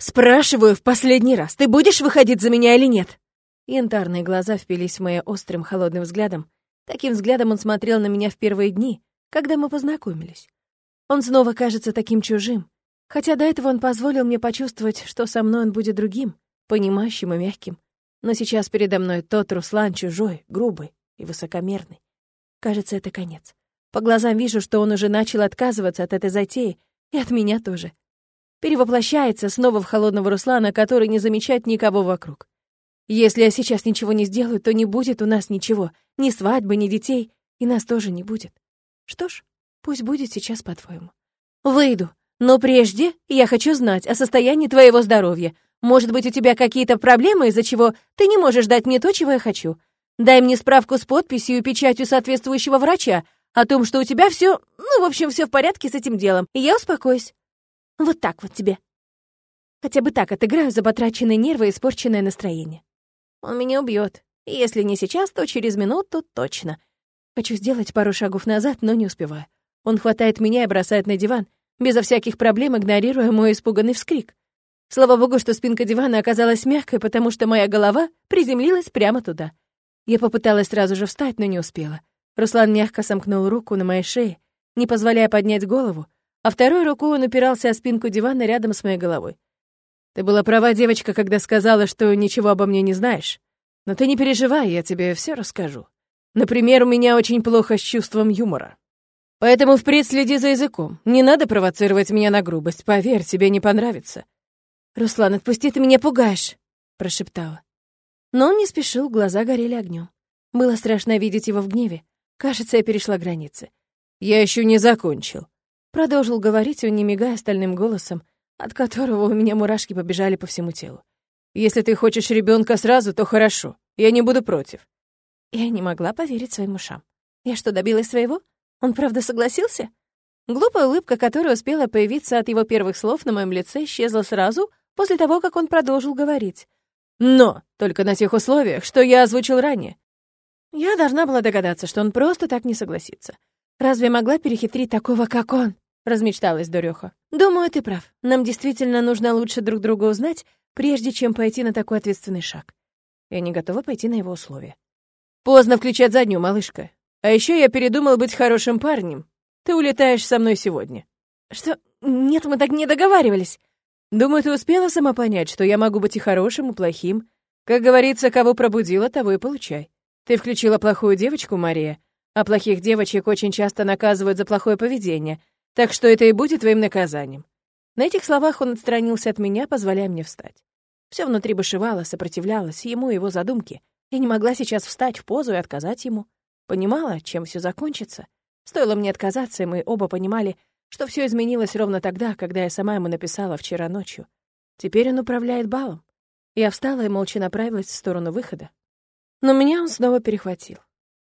Спрашиваю в последний раз, ты будешь выходить за меня или нет? Янтарные глаза впились в мои острым холодным взглядом. Таким взглядом он смотрел на меня в первые дни, когда мы познакомились. Он снова кажется таким чужим, хотя до этого он позволил мне почувствовать, что со мной он будет другим, понимающим и мягким. Но сейчас передо мной тот Руслан чужой, грубый и высокомерный. Кажется, это конец. По глазам вижу, что он уже начал отказываться от этой затеи, и от меня тоже. Перевоплощается снова в холодного Руслана, который не замечает никого вокруг. Если я сейчас ничего не сделаю, то не будет у нас ничего, ни свадьбы, ни детей, и нас тоже не будет. Что ж, пусть будет сейчас по-твоему. Выйду, но прежде я хочу знать о состоянии твоего здоровья. Может быть, у тебя какие-то проблемы, из-за чего ты не можешь дать мне то, чего я хочу. Дай мне справку с подписью и печатью соответствующего врача о том, что у тебя все, ну, в общем, все в порядке с этим делом, и я успокоюсь. Вот так вот тебе. Хотя бы так отыграю за потраченные нервы и испорченное настроение. Он меня убьет. Если не сейчас, то через минуту точно. Хочу сделать пару шагов назад, но не успеваю. Он хватает меня и бросает на диван, безо всяких проблем игнорируя мой испуганный вскрик. Слава богу, что спинка дивана оказалась мягкой, потому что моя голова приземлилась прямо туда. Я попыталась сразу же встать, но не успела. Руслан мягко сомкнул руку на моей шее, не позволяя поднять голову, а второй рукой он упирался о спинку дивана рядом с моей головой. «Ты была права, девочка, когда сказала, что ничего обо мне не знаешь. Но ты не переживай, я тебе все расскажу. Например, у меня очень плохо с чувством юмора. Поэтому впредь следи за языком. Не надо провоцировать меня на грубость. Поверь, тебе не понравится. «Руслан, отпусти, ты меня пугаешь!» — прошептала. Но он не спешил, глаза горели огнем. Было страшно видеть его в гневе. Кажется, я перешла границы. «Я еще не закончил», — продолжил говорить он, не мигая стальным голосом, от которого у меня мурашки побежали по всему телу. «Если ты хочешь ребенка сразу, то хорошо. Я не буду против. Я не могла поверить своим ушам. Я что, добилась своего? Он правда согласился? Глупая улыбка, которая успела появиться от его первых слов на моем лице, исчезла сразу после того, как он продолжил говорить. «Но только на тех условиях, что я озвучил ранее». Я должна была догадаться, что он просто так не согласится. Разве могла перехитрить такого, как он? Размечталась Дурёха. Думаю, ты прав. Нам действительно нужно лучше друг друга узнать, прежде чем пойти на такой ответственный шаг. Я не готова пойти на его условия. Поздно включать заднюю, малышка. А еще я передумал быть хорошим парнем. Ты улетаешь со мной сегодня. Что? Нет, мы так не договаривались. Думаю, ты успела сама понять, что я могу быть и хорошим, и плохим. Как говорится, кого пробудила, того и получай. Ты включила плохую девочку, Мария, а плохих девочек очень часто наказывают за плохое поведение, так что это и будет твоим наказанием. На этих словах он отстранился от меня, позволяя мне встать. Все внутри бушевало, сопротивлялось ему и его задумке. Я не могла сейчас встать в позу и отказать ему. Понимала, чем все закончится. Стоило мне отказаться, и мы оба понимали, что все изменилось ровно тогда, когда я сама ему написала вчера ночью. Теперь он управляет балом. Я встала и молча направилась в сторону выхода. Но меня он снова перехватил.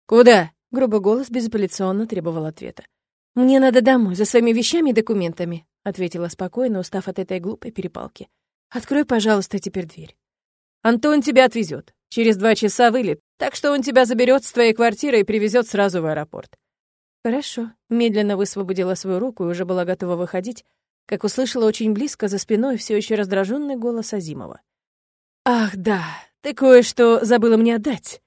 «Куда?» — грубый голос безапелляционно требовал ответа. «Мне надо домой, за своими вещами и документами», — ответила спокойно, устав от этой глупой перепалки. «Открой, пожалуйста, теперь дверь». «Антон тебя отвезет. Через два часа вылет, так что он тебя заберет с твоей квартиры и привезет сразу в аэропорт». «Хорошо», — медленно высвободила свою руку и уже была готова выходить, как услышала очень близко за спиной все еще раздраженный голос Азимова. «Ах, да, ты кое-что забыла мне отдать».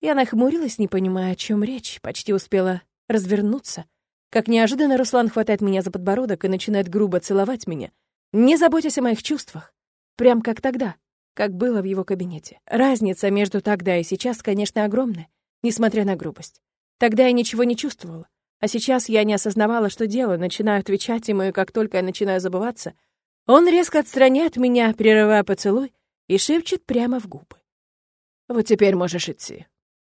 Я нахмурилась, не понимая, о чем речь, почти успела развернуться. Как неожиданно Руслан хватает меня за подбородок и начинает грубо целовать меня, не заботясь о моих чувствах. Прям как тогда, как было в его кабинете. Разница между тогда и сейчас, конечно, огромная, несмотря на грубость. Тогда я ничего не чувствовала, а сейчас я не осознавала, что делаю, начинаю отвечать ему, и как только я начинаю забываться, он резко отстраняет меня, прерывая поцелуй, и шепчет прямо в губы. «Вот теперь можешь идти.